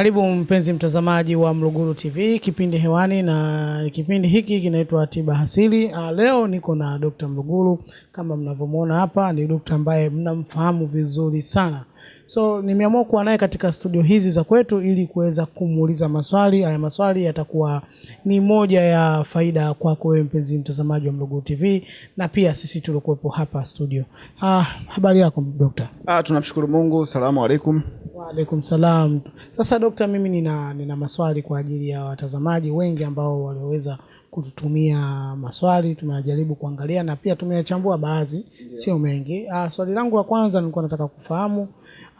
Karibu mpenzi mtazamaji wa Mluguru TV, kipindi hewani na kipindi hiki kinaitwa Tiba Asili. Ah, Leo niko na Dr. Mluguru kama mnavyomwona hapa, ni dokta ambaye mnamfahamu vizuri sana. So nimeamua kuwa naye katika studio hizi za kwetu ili kuweza kumuuliza maswali. Haya maswali yatakuwa ni moja ya faida kwako wewe mpenzi mtazamaji wa Mluguru TV na pia sisi tuliokuwepo hapa studio. Ah, habari yako dokta? Ah, tunamshukuru Mungu. Salamu alaikum. Waalaikum salam. Sasa dokta, mimi nina, nina maswali kwa ajili ya watazamaji wengi ambao walioweza kututumia maswali, tunajaribu kuangalia na pia tumeyachambua baadhi, sio mengi. Ah, swali langu la kwanza nilikuwa nataka kufahamu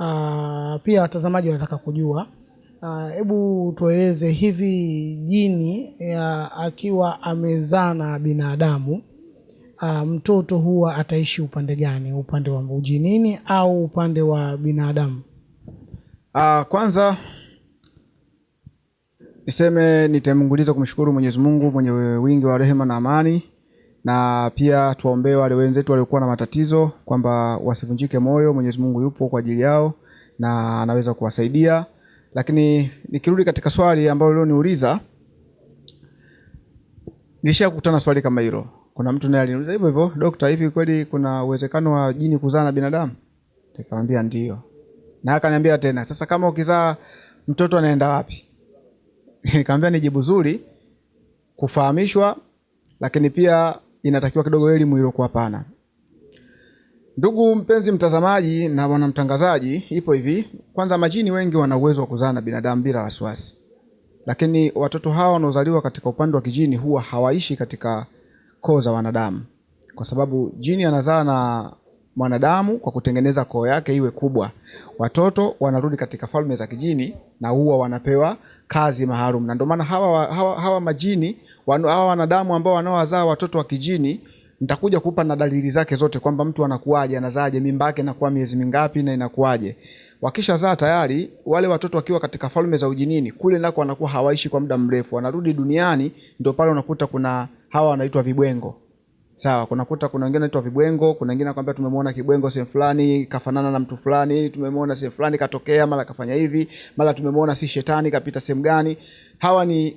ah, pia watazamaji wanataka kujua hebu hebu tueleze hivi jini ya, akiwa amezaa na binadamu uh, mtoto huwa ataishi upande gani, upande wa ujinini au upande wa binadamu? Uh, kwanza niseme nitamnguliza kumshukuru Mwenyezi Mungu mwenye wingi wa rehema na amani, na pia tuwaombee wale wenzetu waliokuwa na matatizo kwamba wasivunjike moyo. Mwenyezi Mungu yupo kwa ajili yao na anaweza kuwasaidia. Lakini nikirudi katika swali ambalo leo niuliza, nilishakutana swali kama hilo. Kuna mtu naye aliniuliza hivyo hivyo, dokta, hivi kweli kuna uwezekano wa jini kuzaa na binadamu? Nikamwambia ndio na akaniambia tena, sasa kama ukizaa mtoto anaenda wapi? Nikamwambia ni jibu zuri kufahamishwa, lakini pia inatakiwa kidogo elimu iliyokuwa pana. Ndugu mpenzi mtazamaji na bwana mtangazaji, ipo hivi. Kwanza, majini wengi wana uwezo wa kuzaa na binadamu bila wasiwasi, lakini watoto hawa wanaozaliwa katika upande wa kijini huwa hawaishi katika koo za wanadamu, kwa sababu jini anazaa na mwanadamu kwa kutengeneza koo yake iwe kubwa. Watoto wanarudi katika falme za kijini na huwa wanapewa kazi maalum, na ndio maana hawa, hawa, hawa majini wanu, hawa wanadamu ambao wanaowazaa watoto wa kijini, nitakuja kupa na dalili zake zote kwamba mtu anakuaje, anazaaje, mimba yake inakuwa miezi mingapi na inakuaje. Wakishazaa tayari, wale watoto wakiwa katika falme za ujinini kule nako wanakuwa hawaishi kwa muda mrefu, wanarudi duniani. Ndio pale unakuta kuna hawa wanaitwa vibwengo. Sawa, kunakuta kuna wengine wanaitwa vibwengo, kuna wengine anakuambia tumemwona kibwengo sehemu fulani kafanana na mtu fulani, tumemwona sehemu fulani katokea, mara kafanya hivi, mara tumemwona si shetani kapita sehemu gani. Hawa ni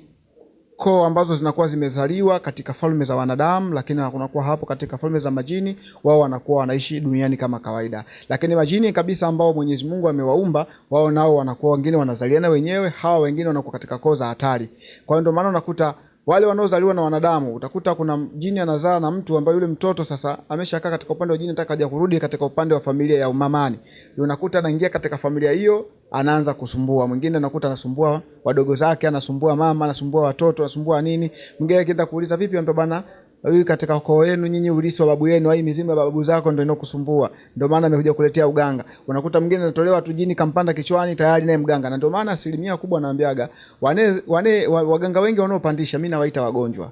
koo ambazo zinakuwa zimezaliwa katika falme za wanadamu, lakini kunakuwa hapo katika falme za majini, wao wanakuwa wanaishi duniani kama kawaida. Lakini majini kabisa ambao Mwenyezi Mungu amewaumba, wao nao wanakuwa wengine wanazaliana wenyewe, hawa wengine wanakuwa katika koo za hatari. Kwa hiyo ndio maana unakuta wale wanaozaliwa na wanadamu utakuta kuna jini anazaa na mtu ambaye yule mtoto sasa ameshakaa katika upande wa jini, nataka aje kurudi katika upande wa familia ya umamani. Unakuta anaingia katika familia hiyo, anaanza kusumbua. Mwingine anakuta anasumbua wadogo zake, anasumbua mama, anasumbua watoto, anasumbua nini. Mwingine akienda kuuliza vipi, ambaye bana huyu katika ukoo wenu nyinyi ulisi wa babu yenu, hii mizimu ya babu zako ndio inokusumbua, ndio maana amekuja kuletea uganga. Unakuta mwingine anatolewa tu jini kampanda kichwani tayari naye mganga, na ndio maana asilimia kubwa naambiaga wane, wane waganga wengi wanaopandisha mimi nawaita wagonjwa.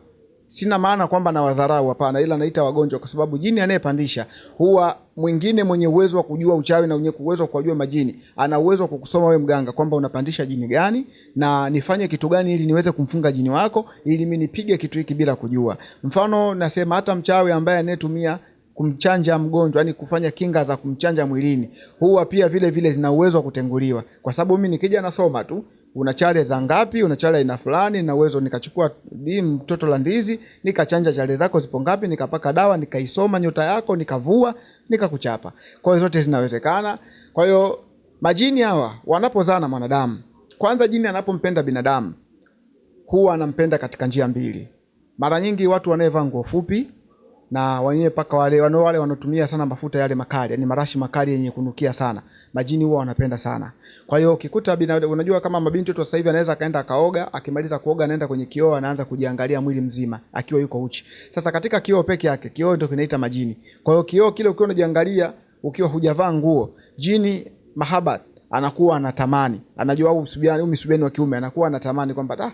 Sina maana kwamba na wadharau, hapana, ila naita wagonjwa kwa sababu jini anayepandisha huwa mwingine mwenye uwezo wa kujua uchawi na mwenye uwezo wa kujua majini, ana uwezo wa kukusoma wewe mganga kwamba unapandisha jini gani na nifanye kitu gani ili niweze kumfunga jini wako, ili mimi nipige kitu hiki bila kujua. Mfano nasema hata mchawi ambaye anayetumia kumchanja mgonjwa, yani kufanya kinga za kumchanja mwilini, huwa pia vile vile zina uwezo wa kutenguliwa, kwa sababu mimi nikija nasoma tu una chale za ngapi, una chale aina fulani, na uwezo nikachukua mtoto la ndizi nikachanja chale zako zipo ngapi, nikapaka dawa, nikaisoma nyota yako, nikavua, nikakuchapa. Kwa hiyo zote zinawezekana. Kwa hiyo majini hawa wanapozaa na mwanadamu, kwanza jini anapompenda binadamu huwa anampenda katika njia mbili. Mara nyingi watu wanaevaa nguo fupi na wenyewe paka wale wale wanaotumia sana mafuta yale makali, yani marashi makali yenye kunukia sana. Majini huwa wanapenda sana. Kwa hiyo ukikuta unajua kama mabinti wetu sasa hivi anaweza akaenda akaoga, akimaliza kuoga anaenda kwenye kioo anaanza kujiangalia mwili mzima akiwa yuko uchi. Sasa katika kioo peke yake, kioo ndio kinaita majini. Kwa hiyo kioo kile ukiwa unajiangalia ukiwa hujavaa nguo, jini mahabat anakuwa anatamani. Anajua au msubiani au msubiani wa kiume anakuwa anatamani kwamba ah,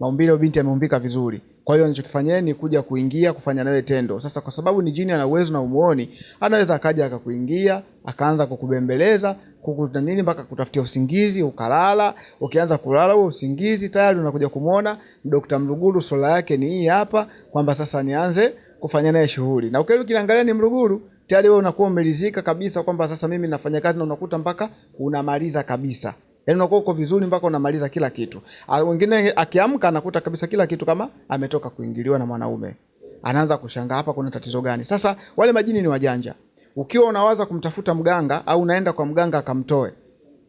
maumbile binti ameumbika vizuri. Kwa hiyo anachokifanyeni ni kuja kuingia kufanya nawe tendo. Sasa kwa sababu ni jini ana uwezo na umuoni, anaweza akaja akakuingia, akaanza kukubembeleza, kukuta nini mpaka kutafutia usingizi, ukalala. Ukianza kulala huo usingizi tayari unakuja kumuona Dr. Mluguru, sura yake ni hii hapa, kwamba sasa nianze kufanya naye shughuli. Na ukiwa ukiangalia ni Mluguru, tayari wewe unakuwa umelizika kabisa kwamba sasa mimi nafanya kazi na unakuta mpaka unamaliza kabisa. Yaani unakuwa uko vizuri mpaka unamaliza kila kitu. Ah, Wengine akiamka anakuta kabisa kila kitu kama ametoka kuingiliwa na mwanaume. Anaanza kushangaa hapa kuna tatizo gani? Sasa wale majini ni wajanja. Ukiwa unawaza kumtafuta mganga au unaenda kwa mganga akamtoe,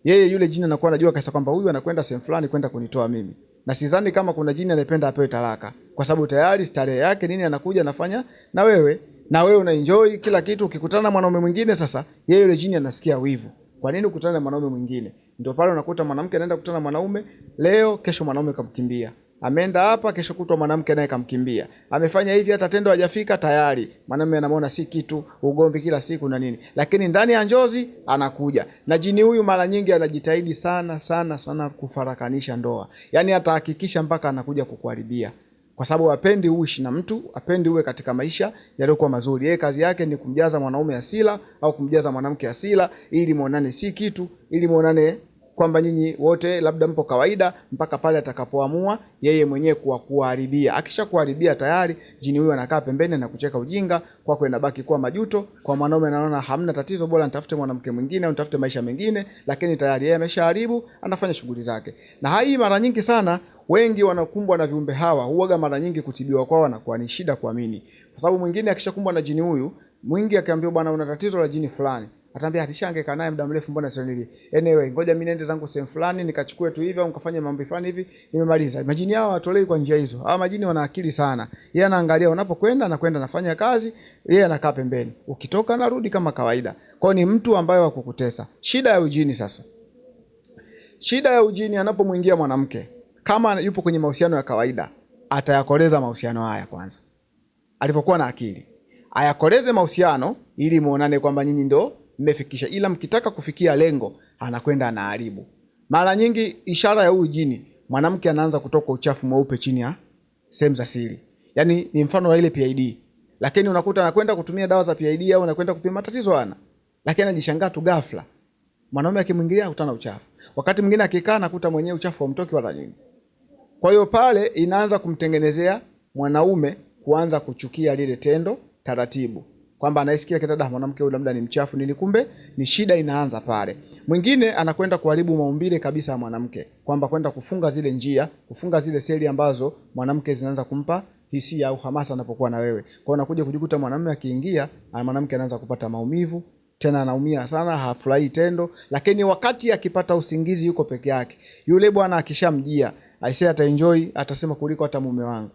yeye yule jini anakuwa anajua kabisa kwamba huyu anakwenda sehemu fulani kwenda kunitoa mimi, na sidhani kama kuna jini anayependa apewe talaka, kwa sababu tayari starehe yake nini anakuja anafanya na wewe, na wewe una enjoy kila kitu. Ukikutana na mwanaume mwingine, sasa yeye yule jini anasikia wivu. Kwa nini ukutane na mwanaume mwingine? Ndio pale unakuta mwanamke anaenda kukutana na mwanaume leo, kesho mwanaume kamkimbia. Ameenda hapa, kesho kutwa mwanamke naye kamkimbia, amefanya hivi, hata tendo hajafika tayari. Mwanaume anamwona si kitu, ugomvi kila siku na nini, lakini ndani ya njozi anakuja. Na jini. Huyu mara nyingi anajitahidi sana sana sana kufarakanisha ndoa, yaani atahakikisha mpaka anakuja kukuharibia, kwa sababu apendi uishi na mtu, apendi uwe katika maisha yaliyokuwa mazuri. Yeye kazi yake ni kumjaza mwanaume hasira au kumjaza mwanamke hasira, ili muonane si kitu, ili muonane kwamba nyinyi wote labda mpo kawaida mpaka pale atakapoamua yeye mwenyewe kuwa kuharibia. Akisha kuharibia tayari, jini huyo anakaa pembeni na kucheka ujinga, kwako inabaki kuwa majuto. Kwa mwanaume anaona hamna tatizo, bora nitafute mwanamke mwingine au nitafute maisha mengine, lakini tayari yeye ameshaharibu, anafanya shughuli zake. Na hii mara nyingi sana wengi wanakumbwa na viumbe hawa, huaga mara nyingi kutibiwa kwao wanakuwa ni shida kuamini, kwa sababu mwingine akishakumbwa na jini huyu mwingi akiambiwa bwana, una tatizo la jini fulani Ataambia atishange naye muda mrefu, mbona sio nili. Anyway, ngoja mimi niende zangu sehemu fulani nikachukue tu hivi au nikafanye mambo fulani hivi, nimemaliza. Majini hao watolei kwa njia hizo. Hawa majini wana akili sana. Yeye anaangalia unapokwenda, na kwenda anafanya kazi, yeye anakaa pembeni. Ukitoka narudi kama kawaida. Kwa ni mtu ambaye wa kukutesa. Shida ya ujini sasa. Shida ya ujini anapomwingia mwanamke, kama yupo kwenye mahusiano ya kawaida, atayakoleza mahusiano haya kwanza. Alipokuwa na akili. Ayakoleze mahusiano ili muonane kwamba nyinyi ndio mmefikisha, ila mkitaka kufikia lengo anakwenda anaharibu. Mara nyingi ishara ya huyu jini, mwanamke anaanza kutoka uchafu mweupe chini ya sehemu za siri, yaani ni mfano wa ile PID, lakini unakuta anakwenda kutumia dawa za PID au anakwenda kupima matatizo ana, lakini anajishangaa tu ghafla mwanaume akimwingilia anakutana uchafu. Wakati mwingine akikaa anakuta mwenyewe uchafu haumtoki wala nini. Kwa hiyo pale inaanza kumtengenezea mwanaume kuanza kuchukia lile tendo taratibu kwamba anaisikia kitada mwanamke huyu labda ni mchafu nini, kumbe ni shida inaanza pale. Mwingine anakwenda kuharibu maumbile kabisa ya mwanamke, kwamba kwenda kufunga zile njia, kufunga zile seli ambazo mwanamke zinaanza kumpa hisia au hamasa anapokuwa na wewe. Kwa unakuja kujikuta mwanamume akiingia, mwanamke anaanza kupata maumivu, tena anaumia sana, hafurahi tendo, lakini wakati akipata usingizi yuko peke yake, yule bwana akishamjia aisee, ataenjoy, atasema kuliko hata mume wangu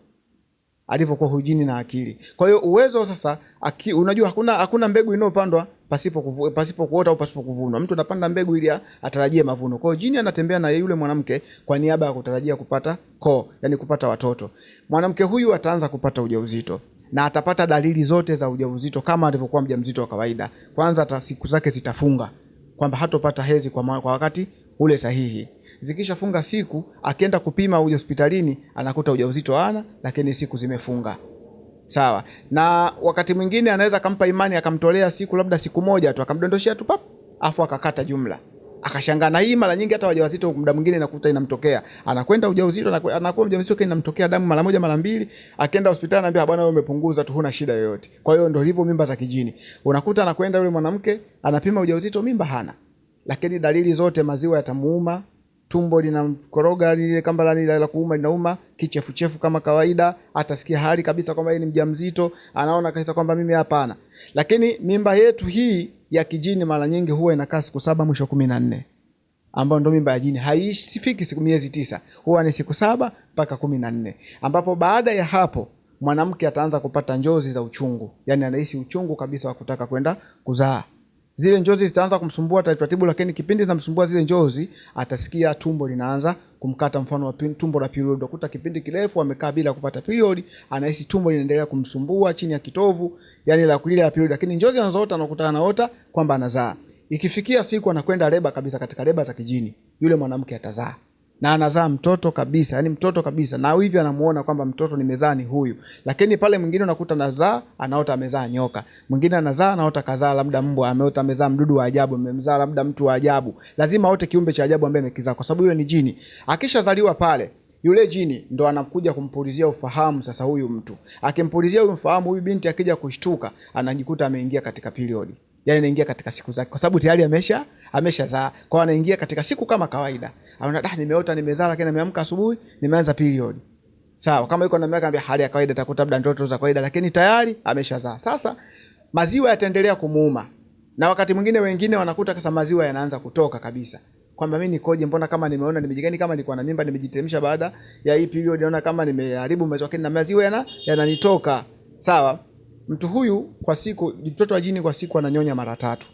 alivyokuwa hujini na akili. Kwa hiyo uwezo sasa aki, unajua hakuna hakuna mbegu inayopandwa pasipo kuvu, pasipo kuota au pasipo kuvunwa. Mtu anapanda mbegu ili atarajie mavuno. Kwa hiyo jini anatembea na yule mwanamke kwa niaba ya kutarajia kupata ko, yani kupata watoto. Mwanamke huyu ataanza kupata ujauzito na atapata dalili zote za ujauzito kama alivyokuwa mjamzito wa kawaida. Kwanza siku zake zitafunga kwamba hatopata hezi kwa, kwa wakati ule sahihi zikishafunga siku, akienda kupima uja hospitalini anakuta ujauzito ana, lakini siku zimefunga. Sawa. Na wakati mwingine anaweza akampa imani akamtolea siku labda siku moja tu akamdondoshia tu pap, afu akakata jumla. Akashangaa na hii mara nyingi hata wajawazito muda mwingine nakuta inamtokea. Anakwenda ujauzito anakuwa mjamzito kile inamtokea damu mara moja mara mbili, akienda hospitali anaambia bwana wewe umepunguza tu huna shida yoyote. Kwa hiyo ndio hivyo mimba za kijini. Unakuta anakwenda yule mwanamke anapima ujauzito mimba hana. Lakini dalili zote maziwa yatamuuma, tumbo linamkoroga lile kamba la la, kuuma linauma, kichefuchefu kama kawaida, atasikia hali kabisa kwamba yeye ni mjamzito, anaona kabisa kwamba mimi hapana. Lakini mimba yetu hii ya kijini mara nyingi huwa inakaa siku saba mwisho kumi na nne ambayo ndo mimba ya jini haisifiki siku miezi tisa, huwa ni siku saba mpaka kumi na nne ambapo baada ya hapo mwanamke ataanza kupata njozi za uchungu, yani anahisi uchungu kabisa wa kutaka kwenda kuzaa zile njozi zitaanza kumsumbua taratibu, lakini kipindi zinamsumbua zile njozi, atasikia tumbo linaanza kumkata, mfano wa tumbo la period. Utakuta kipindi kirefu amekaa bila kupata period, anahisi tumbo linaendelea kumsumbua chini ya kitovu, yani la kulile la period, lakini njozi anazoota anakuta naota kwamba anazaa. Ikifikia siku anakwenda leba kabisa, katika leba za kijini, yule mwanamke atazaa na anazaa mtoto kabisa, yani mtoto kabisa, na hivyo anamuona kwamba mtoto nimezaa ni huyu. Lakini pale mwingine unakuta anazaa anaota amezaa nyoka, mwingine anazaa anaota kazaa labda mbwa, ameota amezaa mdudu wa ajabu, amemzaa labda mtu wa ajabu. Lazima aote kiumbe cha ajabu ambaye amekizaa, kwa sababu yule ni jini. Akishazaliwa pale yule jini ndo anakuja kumpulizia ufahamu. Sasa huyu mtu akimpulizia huyu ufahamu, huyu binti akija kushtuka, anajikuta ameingia katika period, yani anaingia katika siku zake, kwa sababu tayari amesha ameshazaa kwao, anaingia katika siku kama kawaida, anaona da, nimeota nimezaa, lakini nimeamka asubuhi nimeanza period. Sawa, kama yuko na miaka ambia hali ya kawaida, atakuta labda ndoto za kawaida, lakini tayari ameshazaa. Sasa maziwa yataendelea kumuuma, na wakati mwingine wengine wanakuta kasa maziwa yanaanza kutoka kabisa kwamba mimi nikoje, mbona kama nimeona nimejigani, kama nilikuwa na mimba nimejitemsha baada ya hii period, naona kama nimeharibu maziwa, na maziwa yana yananitoka. Sawa, mtu huyu kwa siku, mtoto wa jini kwa siku ananyonya mara tatu.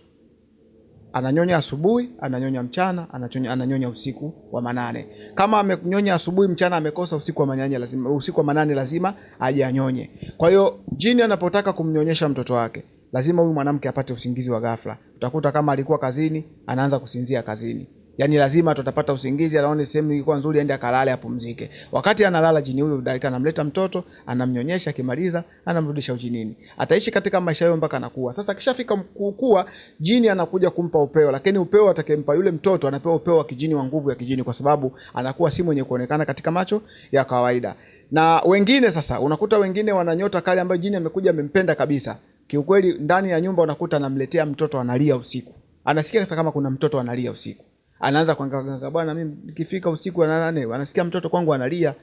Ananyonya asubuhi, ananyonya mchana, ananyonya, ananyonya usiku wa manane. Kama amenyonya asubuhi, mchana amekosa, usiku wa manane lazima, usiku wa manane lazima aje anyonye. Kwa hiyo jini anapotaka kumnyonyesha mtoto wake lazima huyu mwanamke apate usingizi wa ghafla. Utakuta kama alikuwa kazini, anaanza kusinzia kazini. Yaani lazima tutapata usingizi, anaone sehemu ilikuwa nzuri, aende akalale apumzike. Wakati analala jini huyo dakika anamleta mtoto, anamnyonyesha, akimaliza anamrudisha ujinini. Ataishi katika maisha hayo mpaka anakuwa. Sasa kishafika kukua, jini anakuja kumpa upeo, lakini upeo atakayempa yule mtoto anapewa upeo wa kijini wa nguvu ya kijini, kwa sababu anakuwa si mwenye kuonekana katika macho ya kawaida. Na wengine sasa, unakuta wengine wana nyota kali ambayo jini amekuja amempenda kabisa. Kiukweli ndani ya nyumba unakuta anamletea mtoto analia usiku. Anasikia sasa kama kuna mtoto analia usiku anaanza kuangalia bwana, mimi nikifika usiku wa nane anasikia mtoto kwangu analia.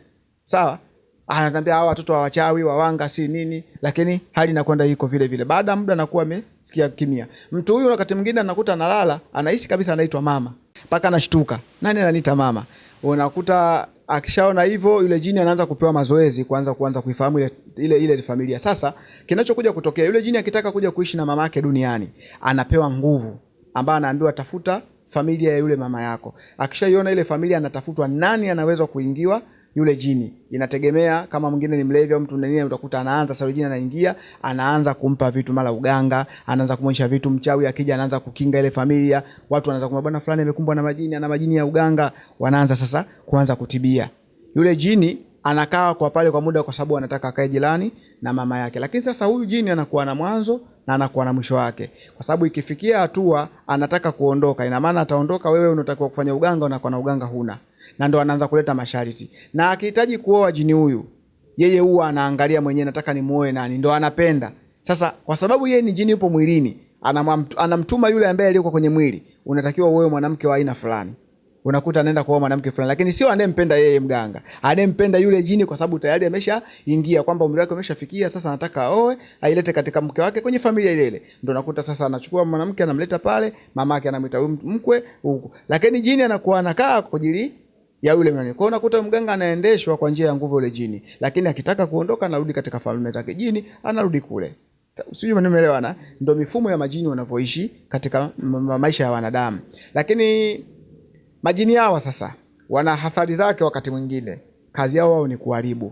Sawa, anatambia hawa watoto wa wachawi wawanga si nini, lakini hali inakwenda iko vile vile. Baada ya muda anakuwa amesikia kimya. Mtu huyu wakati mwingine anakuta analala, anahisi kabisa anaitwa mama, mpaka anashtuka, nani ananiita mama? Unakuta akishaona hivyo, yule jini anaanza kupewa mazoezi, kuanza kuanza kuifahamu ile ile ile familia. Sasa kinachokuja kutokea, yule jini akitaka kuja kuishi na mama yake duniani, anapewa nguvu ambayo anaambiwa tafuta familia ya yule mama yako. Akishaiona ile familia, anatafutwa nani anaweza kuingiwa yule jini. Inategemea kama mwingine ni mlevi au mtu mwingine, utakuta anaanza sasa, jini anaingia, anaanza kumpa vitu, mara uganga, anaanza kumwonyesha vitu. Mchawi akija, anaanza kukinga ile familia. Watu wanaanza kumwambia bwana fulani amekumbwa na majini, ana majini ya uganga, wanaanza sasa kuanza kutibia yule jini. Anakaa kwa pale kwa muda, kwa sababu anataka akae jirani na mama yake. Lakini sasa huyu jini anakuwa na mwanzo na anakuwa na mwisho wake, kwa sababu ikifikia hatua anataka kuondoka, ina maana ataondoka, wewe unatakiwa kufanya uganga, unakuwa na uganga huna, na ndo anaanza kuleta masharti. Na akihitaji kuoa jini huyu, yeye huwa anaangalia mwenyewe, nataka nimuoe nani, ndo anapenda. Sasa kwa sababu yeye ni jini, yupo mwilini, anamtuma yule ambaye aliyeko kwenye mwili, unatakiwa uoe mwanamke wa aina fulani unakuta anaenda kuoa mwanamke fulani, lakini sio anayempenda yeye mganga, anayempenda yule jini, kwa sababu tayari ameshaingia kwamba umri wake umeshafikia. Sasa anataka aoe, ailete katika mke wake kwenye familia ile ile. Ndio nakuta sasa anachukua mwanamke anamleta pale, mama yake anamwita huyu mkwe huko, lakini jini anakuwa anakaa kwa ajili ya yule mwanamke. Kwa unakuta mganga anaendeshwa kwa njia ya nguvu yule jini, lakini akitaka kuondoka anarudi katika falme zake jini, anarudi kule. Sijui nimeelewana? Ndio mifumo ya majini wanavyoishi katika maisha ya wanadamu, lakini majini hawa sasa wana hathari zake. Wakati mwingine kazi yao wao ni kuharibu,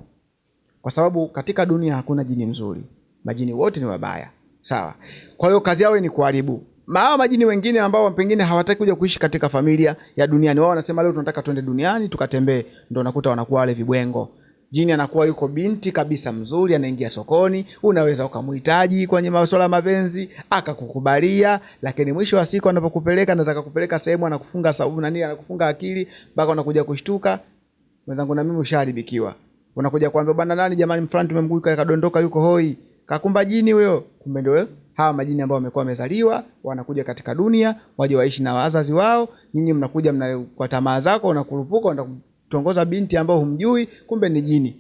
kwa sababu katika dunia hakuna jini mzuri, majini wote ni wabaya, sawa. Kwa hiyo kazi yao ni kuharibu. Hawa majini wengine ambao pengine hawataki kuja kuishi katika familia ya duniani, wao wanasema leo tunataka tuende duniani tukatembee, ndio unakuta wanakuwa wale vibwengo. Jini anakuwa yuko binti kabisa mzuri, anaingia sokoni, unaweza ukamhitaji kwenye masuala ya mapenzi akakukubalia, lakini mwisho wa siku anapokupeleka, anaweza akakupeleka sehemu anakufunga sababu nani, anakufunga akili mpaka unakuja kushtuka, mwenzangu, na mimi ushaharibikiwa. Unakuja kuambia bwana, nani jamani, mfulani tumemguika kadondoka, yuko hoi, kakumba jini huyo. Kumbe ndio hawa majini ambao wamekuwa wamezaliwa, wanakuja katika dunia waje waishi na wazazi wao. Nyinyi mnakuja mna kwa tamaa zako, unakurupuka tongoza binti ambao humjui, kumbe ni jini.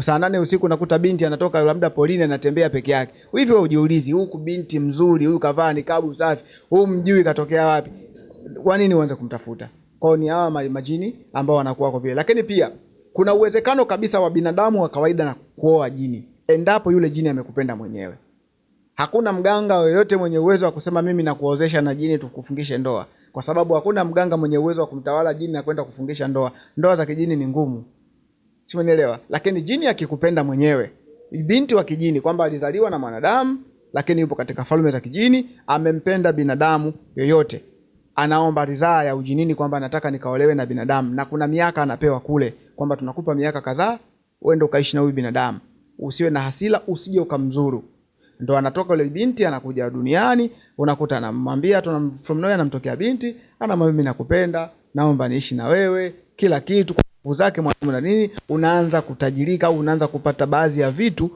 Saa nane usiku nakuta binti anatoka labda polini anatembea peke yake. Hivyo ujiulizi, huku binti mzuri huyu kavaa nikabu safi, huu mjui katokea wapi? Kwa nini uanze kumtafuta? Kwao ni hawa majini ambao wanakuwa kwa vile. Lakini pia kuna uwezekano kabisa wa binadamu wa kawaida na kuoa jini, endapo yule jini amekupenda mwenyewe. Hakuna mganga yoyote mwenye uwezo wa kusema mimi nakuozesha na jini tukufungishe ndoa kwa sababu hakuna mganga mwenye uwezo wa kumtawala jini na kwenda kufungisha ndoa. Ndoa za kijini ni ngumu, si umenielewa? Lakini jini akikupenda mwenyewe, binti wa kijini, kwamba alizaliwa na mwanadamu lakini yupo katika falme za kijini, amempenda binadamu yoyote, anaomba ridhaa ya ujinini kwamba nataka nikaolewe na binadamu, na kuna miaka anapewa kule kwamba tunakupa miaka kadhaa uende ukaishi na huyu binadamu, usiwe na hasira, usije ukamzuru ndo anatoka yule binti anakuja duniani, unakuta anamwambia tu from nowhere, anamtokea binti anamwambia mimi nakupenda, naomba niishi na wewe, kila kitu kwa nguvu zake mwanamume na nini. Unaanza kutajirika au unaanza kupata baadhi ya vitu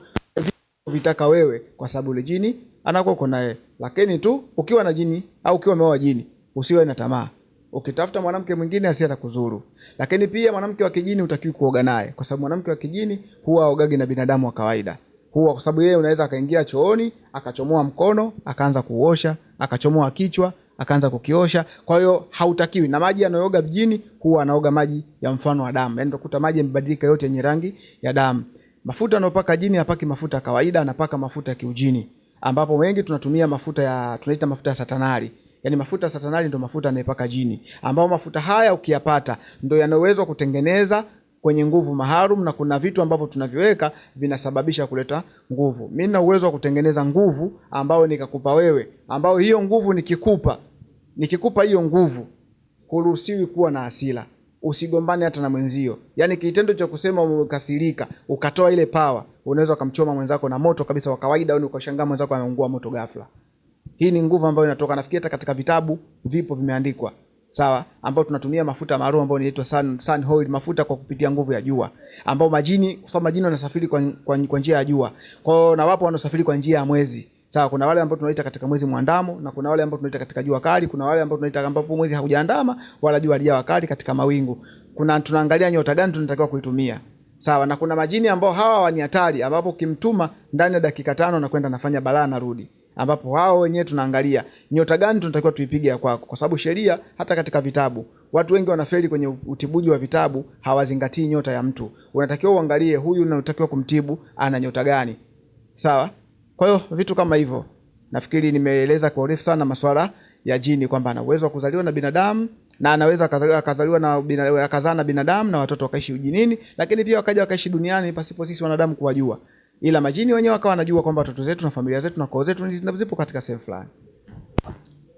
vitaka wewe, kwa sababu yule jini anakuwa uko naye. Lakini tu ukiwa na jini au ukiwa umeoa jini, usiwe na tamaa. Ukitafuta mwanamke mwingine asiye atakuzuru. Lakini pia mwanamke wa kijini utakiwi kuoga naye, kwa sababu mwanamke wa kijini huwa aogagi na binadamu wa kawaida. Huwa kwa sababu yeye unaweza akaingia chooni akachomoa mkono akaanza kuosha, akachomoa kichwa akaanza kukiosha. Kwa hiyo hautakiwi, na maji yanayooga mjini huwa anaoga maji ya mfano wa damu, yaani utakuta maji yamebadilika yote yenye rangi ya damu. Mafuta anayopaka jini hapaki mafuta kawaida, anapaka mafuta ya kiujini, ambapo wengi tunatumia mafuta ya tunaita mafuta ya satanari. Yaani mafuta ya satanari ndio mafuta anayepaka jini, ambao mafuta haya ukiyapata ndio yanaweza kutengeneza kwenye nguvu maharum, na kuna vitu ambavyo tunaviweka vinasababisha kuleta nguvu. Mimi nina uwezo wa kutengeneza nguvu ambayo nikakupa wewe, ambayo hiyo nguvu nikikupa nikikupa hiyo nguvu, huruhusiwi kuwa na hasira, usigombane hata na mwenzio. Yaani kitendo cha kusema umekasirika ukatoa ile pawa, unaweza ukamchoma mwenzako na moto kabisa wa kawaida, au ukashangaa mwenzako ameungua moto ghafla. Hii ni nguvu ambayo inatoka, nafikiri hata katika vitabu vipo vimeandikwa, sawa, ambao tunatumia mafuta maalum ambayo inaitwa sun, sun oil, mafuta kwa kupitia nguvu ya jua, ambao majini, kwa sababu majini wanasafiri kwa, kwa, kwa njia ya jua. Kwa hiyo na wapo wanaosafiri kwa njia ya mwezi. Sawa, kuna wale ambao tunaita katika mwezi mwandamo na kuna wale ambao tunaita katika jua kali, kuna wale ambao tunaita ambapo mwezi haujaandama wala jua halijawa kali katika mawingu. Kuna tunaangalia nyota gani tunatakiwa kuitumia. Sawa, na kuna majini ambao hawa ni hatari ambapo ukimtuma ndani ya dakika tano na kwenda nafanya balaa narudi ambapo wao wenyewe tunaangalia nyota gani tunatakiwa tuipige ya kwako, kwa sababu sheria hata katika vitabu watu wengi wanafeli kwenye utibuji wa vitabu, hawazingatii nyota ya mtu. Unatakiwa uangalie huyu unatakiwa kumtibu ana nyota gani, sawa. Kwa hiyo vitu kama hivyo, nafikiri nimeeleza kwa urefu sana masuala ya jini kwamba ana uwezo wa kuzaliwa na binadamu na anaweza akazaliwa akazaliwa na binadamu akazaa na binadamu na watoto wakaishi ujinini, lakini pia wakaja wakaishi duniani pasipo sisi wanadamu kuwajua ila majini wenyewe wakawa wanajua kwamba watoto zetu na familia zetu na koo zetu zipo katika sehemu fulani.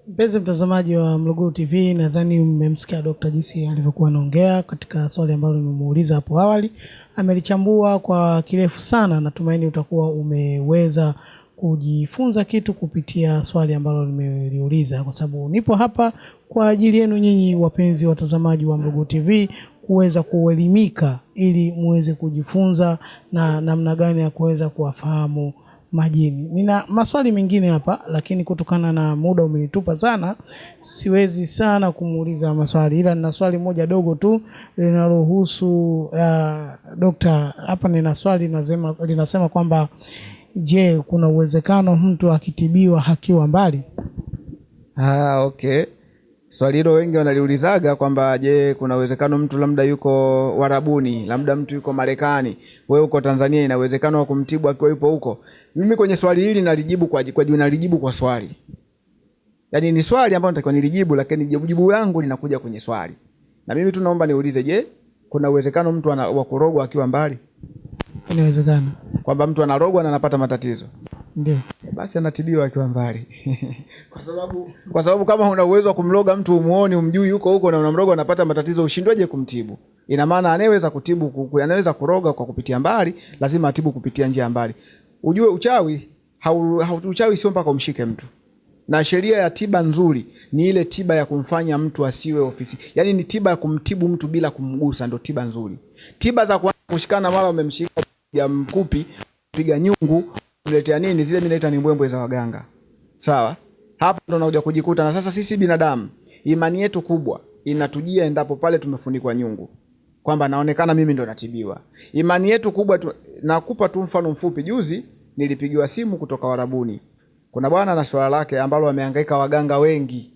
Mpenzi mtazamaji wa Mluguru TV, nadhani mmemsikia Dokta jinsi alivyokuwa anaongea katika swali ambalo nimemuuliza hapo awali. Amelichambua kwa kirefu sana, natumaini utakuwa umeweza kujifunza kitu kupitia swali ambalo nimeliuliza, kwa sababu nipo hapa kwa ajili yenu nyinyi wapenzi watazamaji wa Mluguru TV kuweza kuelimika ili muweze kujifunza na namna gani ya kuweza kuwafahamu majini. Nina maswali mengine hapa, lakini kutokana na muda umenitupa sana, siwezi sana kumuuliza maswali, ila nina swali moja dogo tu linalohusu uh, dokta. Hapa nina swali linasema, linasema kwamba je, kuna uwezekano mtu akitibiwa akiwa mbali? Ah, okay. Swali hilo wengi wanaliulizaga kwamba je, kuna uwezekano mtu labda yuko Warabuni, labda mtu yuko Marekani, wewe uko Tanzania, ina uwezekano wa kumtibu akiwa yupo huko? Mimi kwenye swali hili nalijibu kwa kwa nalijibu kwa swali. Yaani ni swali ambalo natakiwa nilijibu, lakini jibu langu linakuja kwenye swali. Na mimi tu naomba niulize, je, kuna uwezekano mtu ana wa kurogwa akiwa mbali? Inawezekana Kwamba mtu anarogwa na anapata matatizo? Ndio. basi anatibiwa akiwa mbali kwa sababu kwa sababu kama una uwezo wa kumloga mtu umuoni umjui huko huko na unamroga unapata matatizo, ushindweje kumtibu? Ina maana anayeweza kutibu anaweza kuroga kwa kupitia mbali, lazima atibu kupitia njia mbali. Ujue uchawi hau, hau, uchawi sio mpaka umshike mtu, na sheria ya tiba nzuri ni ile tiba ya kumfanya mtu asiwe ofisi, yaani ni tiba ya kumtibu mtu bila kumgusa, ndo tiba nzuri. Tiba za kushikana, mara umemshika ya mkupi, piga nyungu, mletea nini, zile mimi naita ni mbwembwe za waganga. Sawa, hapa ndo nakuja kujikuta. Na sasa sisi binadamu, imani yetu kubwa inatujia endapo pale tumefunikwa nyungu, kwamba naonekana mimi ndo natibiwa. Imani yetu kubwa tu, nakupa tu mfano mfupi. Juzi nilipigiwa simu kutoka Warabuni, kuna bwana na swala lake ambalo wamehangaika, waganga wengi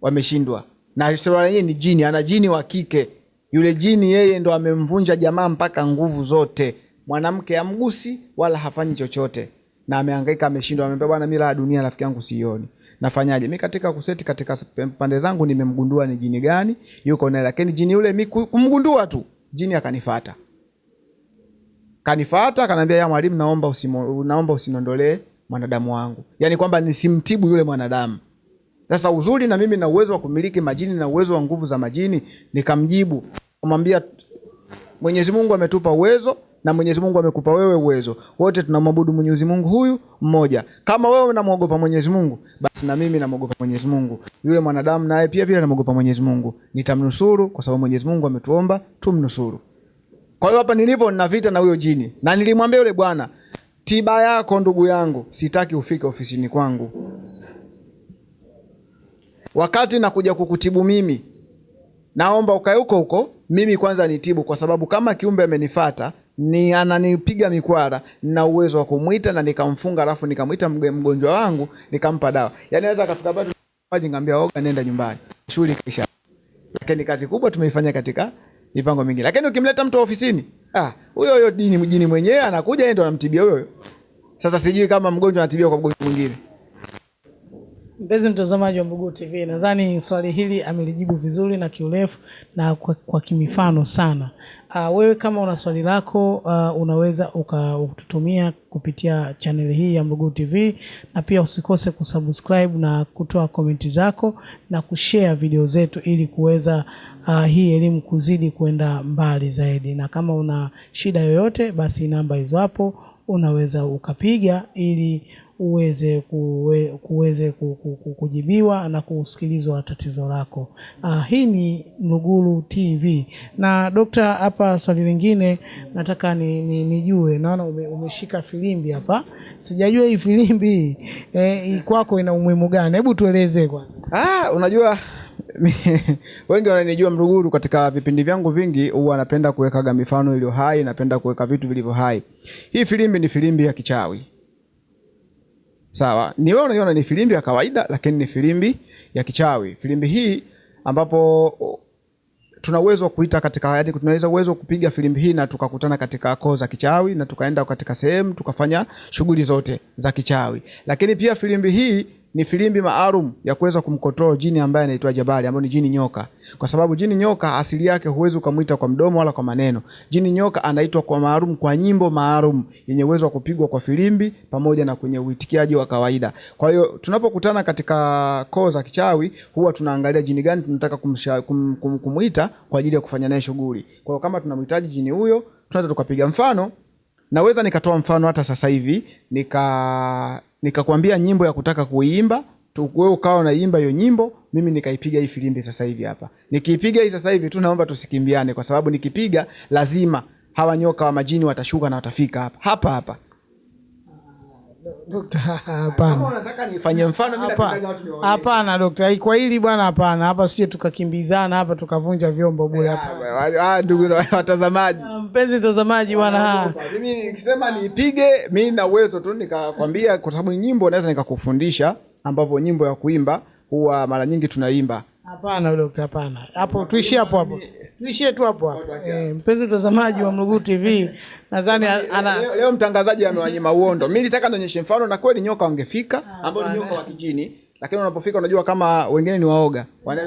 wameshindwa, na swala lenyewe ni jini, ana jini wa kike. Yule jini yeye ndo amemvunja jamaa mpaka nguvu zote, mwanamke amgusi wala hafanyi chochote, na amehangaika, ameshindwa. amemwambia bwana, mimi raha dunia rafiki yangu sioni, nafanyaje? Mi katika kuseti katika pande zangu nimemgundua ni jini gani yuko naye, lakini jini yule mi kumgundua tu jini akanifata kanifata akaniambia, ya mwalimu, naomba usimo, naomba usinondolee mwanadamu wangu, yaani kwamba nisimtibu yule mwanadamu. Sasa uzuri na mimi na uwezo wa kumiliki majini na uwezo wa nguvu za majini, nikamjibu kumwambia, Mwenyezi Mungu ametupa uwezo na Mwenyezi Mungu amekupa wewe uwezo. Wote tunamwabudu Mwenyezi Mungu huyu mmoja. Kama wewe unamwogopa Mwenyezi Mungu, basi na mimi namwogopa Mwenyezi Mungu. Yule mwanadamu naye pia vile anamwogopa Mwenyezi Mungu. Nitamnusuru kwa sababu Mwenyezi Mungu ametuomba tumnusuru. Kwa hiyo hapa nilipo nina vita na huyo jini, na nilimwambia yule bwana, tiba yako ndugu yangu, sitaki ufike ofisini kwangu. wakati nakuja kukutibu mimi, naomba ukae huko huko, mimi kwanza nitibu, kwa sababu kama kiumbe amenifata ni ananipiga mikwara, nina uwezo wa kumwita na nikamfunga, alafu nikamwita mgonjwa wangu nikampa dawa. Yani naweza akafika bado maji ngambia oga, nenda nyumbani, shughuli kisha. Lakini kazi kubwa tumeifanya katika mipango mingi, Lakini ukimleta mtu ofisini, ah, huyo huyo dini mjini mwenyewe anakuja, yeye ndo anamtibia huyo. Sasa sijui kama mgonjwa anatibia kwa mgonjwa mwingine. Mpenzi mtazamaji wa Mbuguu TV, nadhani swali hili amelijibu vizuri na kiurefu na kwa, kwa kimifano sana. Uh, wewe kama una swali lako uh, unaweza ukatutumia kupitia chaneli hii ya Mbuguu TV, na pia usikose kusubscribe na kutoa komenti zako na kushare video zetu ili kuweza uh, hii elimu kuzidi kwenda mbali zaidi. Na kama una shida yoyote, basi namba hizo hapo unaweza ukapiga ili uweze kuwe, kuweze ku- ku- ku- kujibiwa na kusikilizwa tatizo lako. Uh, hii ni Nuguru TV na dokta, hapa swali lingine nataka ni, ni, nijue, naona ume, umeshika filimbi hapa, sijajua hii filimbi eh, kwako ina umuhimu gani? Hebu tueleze kwanza. Ah, unajua wengi wananijua Mruguru, katika vipindi vyangu vingi huwa napenda kuwekaga mifano iliyo hai, napenda kuweka vitu vilivyo hai. Hii filimbi ni filimbi ya kichawi, sawa? Ni wewe unaiona ni filimbi ya kawaida, lakini ni filimbi ya kichawi. Filimbi hii ambapo tuna uwezo wa kuita katika, yaani tunaweza uwezo wa kupiga filimbi hii na tukakutana katika koo za kichawi na tukaenda katika sehemu tukafanya shughuli zote za kichawi. Lakini pia filimbi hii ni filimbi maalum ya kuweza kumkontrol jini ambaye anaitwa Jabali, ambaye ni jini nyoka, kwa sababu jini nyoka asili yake huwezi ukamwita kwa mdomo wala kwa maneno. Jini nyoka anaitwa kwa maalum, kwa nyimbo maalum yenye uwezo wa kupigwa kwa filimbi pamoja na kwenye uitikiaji wa kawaida. Kwa hiyo tunapokutana katika koo za kichawi, huwa tunaangalia jini gani tunataka kumsha, kum, kum, kumuita kwa ajili ya kufanya naye shughuli. Kwa hiyo kama tunamhitaji jini huyo, tunaweza tukapiga mfano naweza nikatoa mfano hata sasa hivi nika nikakwambia nyimbo ya kutaka kuiimba tuwe wewe ukawa unaimba hiyo nyimbo, mimi nikaipiga hii filimbi sasa hivi hapa. Nikiipiga hii sasa hivi tu, naomba tusikimbiane, kwa sababu nikipiga lazima hawa nyoka wa majini watashuka na watafika hapa hapa hapa. Hapana. dokta, kwa hili bwana, hapana. Hapa sie tukakimbizana hapa tukavunja vyombo bure hapa. Ah, ndugu watazamaji Mpenzi mtazamaji bwana, mimi nikisema nipige mimi na uwezo tu nikakwambia, kwa sababu nyimbo naweza nikakufundisha, ambapo nyimbo ya kuimba huwa mara nyingi tunaimba Hapana dokta, hapana. Hapo tuishie hapo hapo. Tuishie tu hapo hapo. Eh, mpenzi mtazamaji wa Mlugulu TV, nadhani ana leo, leo mtangazaji amewanyima uondo. Mimi nitaka nionyeshe mfano, na kweli nyoka wangefika ambao ni nyoka wa kijini, lakini unapofika unajua kama wengine ni waoga.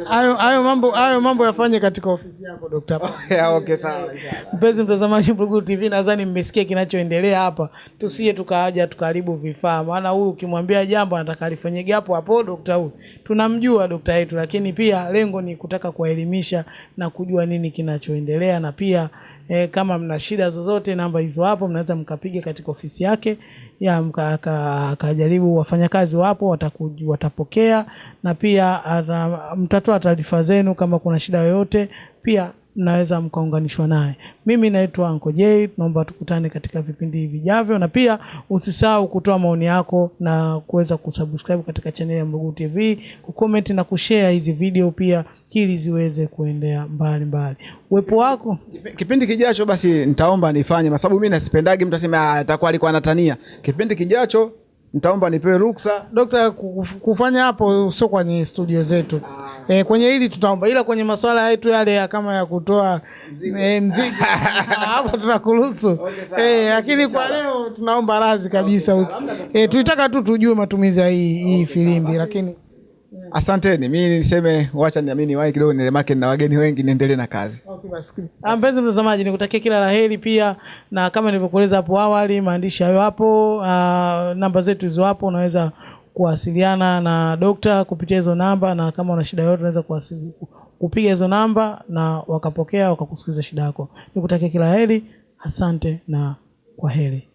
Hayo hayo mambo hayo mambo yafanye katika ofisi yako Dr. Yeah, okay, sawa. Mpenzi mtazamaji Mbuguru TV, nadhani mmesikia kinachoendelea hapa. Tusije tukaja tukaribu vifaa, maana huyu ukimwambia jambo anataka alifanyike hapo hapo. Dokta huyu tunamjua dokta yetu, lakini pia lengo ni kutaka kuwaelimisha na kujua nini kinachoendelea, na pia eh, kama mna shida zozote, namba hizo hapo, mnaweza mkapiga katika ofisi yake ya akajaribu. Wafanyakazi wapo watakuji, watapokea na pia mtatoa taarifa zenu kama kuna shida yoyote pia mnaweza mkaunganishwa naye. Mimi naitwa Anko J, tunaomba tukutane katika vipindi vijavyo, na pia usisahau kutoa maoni yako na kuweza kusubscribe katika chaneli ya Mluguu TV, kucomment na kushare hizi video pia ili ziweze kuendea mbali mbali. Uwepo wako Kipindi kijacho basi nitaomba nifanye, kwa sababu mimi nasipendagi mtu aseme ah, atakuwa alikuwa anatania. Kipindi kijacho nitaomba nipewe ruksa. Dokta, kufanya hapo sio kwenye studio zetu. E, kwenye hili tutaomba, ila kwenye masuala yetu yale ya kama ya kutoa mzigo. hapo tunakuruhusu e, lakini kwa leo tunaomba radhi kabisa. Okay, e, tulitaka tu tujue matumizi ya hii, hii filimbi, lakini Asanteni, mi niseme wacha niamini wai kidogo nilemake na wageni wengi, niendelee na kazi. Okay, basi. Ah, mpenzi mtazamaji, nikutakia kila la heri pia, na kama nilivyokueleza hapo awali, maandishi hayo hapo, uh, namba zetu hizo hapo, unaweza kuwasiliana na dokta kupitia hizo namba, na kama una shida yoyote unaweza kupiga hizo namba na wakapokea wakakusikiliza shida yako. Nikutakia kila heri, asante na kwa heri.